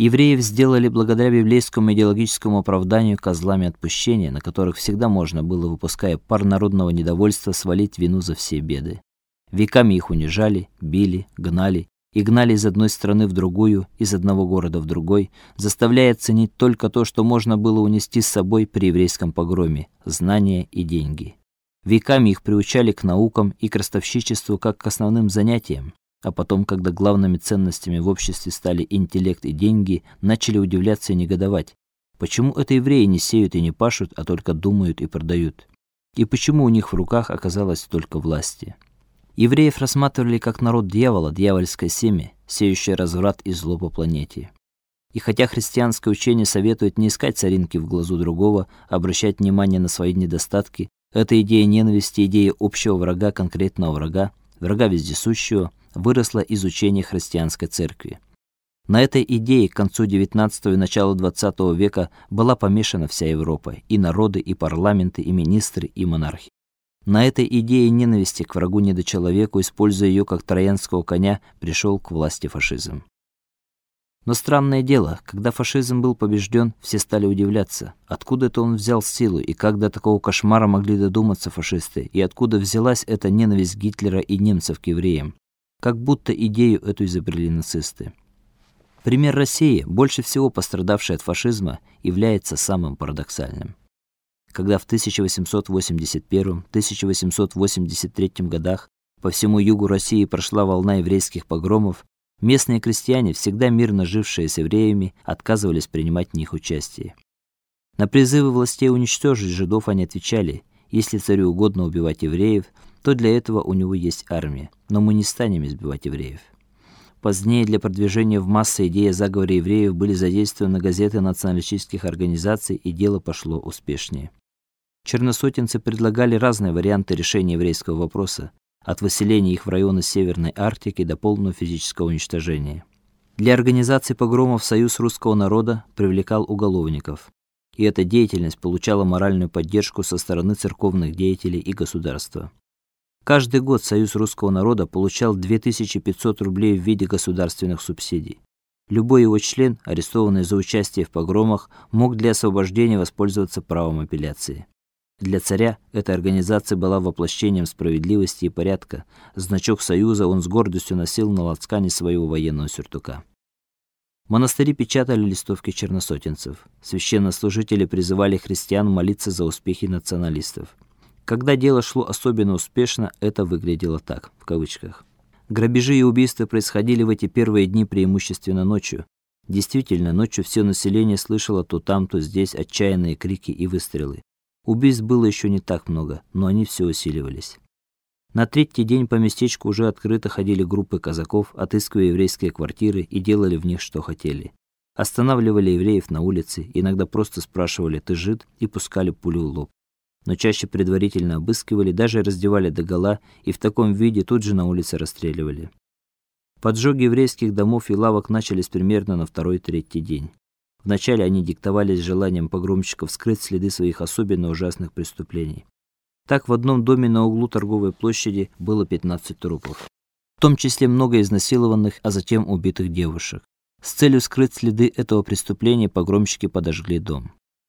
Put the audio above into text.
Евреев сделали благодаря библейскому идеологическому оправданию козлами отпущения, на которых всегда можно было, выпуская пар народного недовольства, свалить вину за все беды. Веками их унижали, били, гнали и гнали из одной страны в другую, из одного города в другой, заставляя ценить только то, что можно было унести с собой при еврейском погроме знания и деньги. Веками их приучали к наукам и к ростовщичеству как к основным занятиям, а потом, когда главными ценностями в обществе стали интеллект и деньги, начали удивляться и негодовать. Почему это евреи не сеют и не пашут, а только думают и продают? И почему у них в руках оказалось столько власти? Евреев рассматривали как народ дьявола, дьявольское семя, сеющее разврат и зло по планете. И хотя христианское учение советует не искать царинки в глазу другого, обращать внимание на свои недостатки, эта идея ненависти, идея общего врага, конкретного врага, врага вездесущего, выросла из учения христианской церкви. На этой идее к концу XIX и началу XX века была помешана вся Европа, и народы, и парламенты, и министры, и монархи. На этой идее ненависти к врагу недочеловеку, используя ее как троянского коня, пришел к власти фашизм. Но странное дело, когда фашизм был побежден, все стали удивляться, откуда это он взял силу и как до такого кошмара могли додуматься фашисты, и откуда взялась эта ненависть Гитлера и немцев к евреям. Как будто идею эту изобрели нацисты. Пример России, больше всего пострадавшей от фашизма, является самым парадоксальным когда в 1881-1883 годах по всему югу России прошла волна еврейских погромов, местные крестьяне, всегда мирно жившие с евреями, отказывались принимать в них участие. На призывы властей уничтожить жидов они отвечали: если царю угодно убивать евреев, то для этого у него есть армия, но мы не станем избивать евреев. Позднее для продвижения в массы идеи о заговоре евреев были задействованы газеты националистических организаций, и дело пошло успешнее. Черносотенцы предлагали разные варианты решения еврейского вопроса, от выселения их в районы Северной Арктики до полного физического уничтожения. Для организации погромов Союз русского народа привлекал уголовников, и эта деятельность получала моральную поддержку со стороны церковных деятелей и государства. Каждый год Союз русского народа получал 2500 рублей в виде государственных субсидий. Любой его член, арестованный за участие в погромах, мог для освобождения воспользоваться правом апелляции. Для царя эта организация была воплощением справедливости и порядка. Значок союза он с гордостью носил на лацкане своего военного сюртука. Монастыри печатали листовки черносотенцев. Священнослужители призывали христиан молиться за успехи националистов. Когда дело шло особенно успешно, это выглядело так, в кавычках. Грабежи и убийства происходили в эти первые дни преимущественно ночью. Действительно, ночью все население слышало то там, то здесь отчаянные крики и выстрелы. Убийств было еще не так много, но они все усиливались. На третий день по местечку уже открыто ходили группы казаков, отыскивая еврейские квартиры и делали в них что хотели. Останавливали евреев на улице, иногда просто спрашивали: "Ты жид?" и пускали пулю в лоб. Но чаще предварительно обыскивали, даже раздевали догола и в таком виде тут же на улице расстреливали. Поджоги еврейских домов и лавок начались примерно на второй-третий день. Вначале они диктовались желанием погромщиков скрыть следы своих особенно ужасных преступлений. Так в одном доме на углу торговой площади было 15 трупов, в том числе много изнасилованных, а затем убитых девушек. С целью скрыть следы этого преступления погромщики подожгли дом.